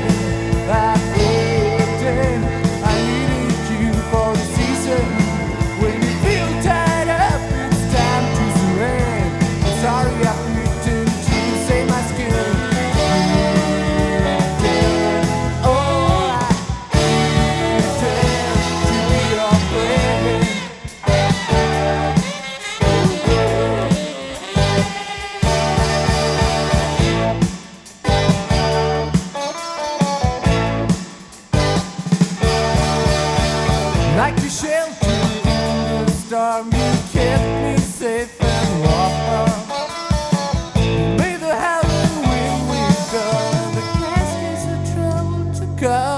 head storm, you kept me safe and warm. May the howling wind whistle and the glass of trouble to come.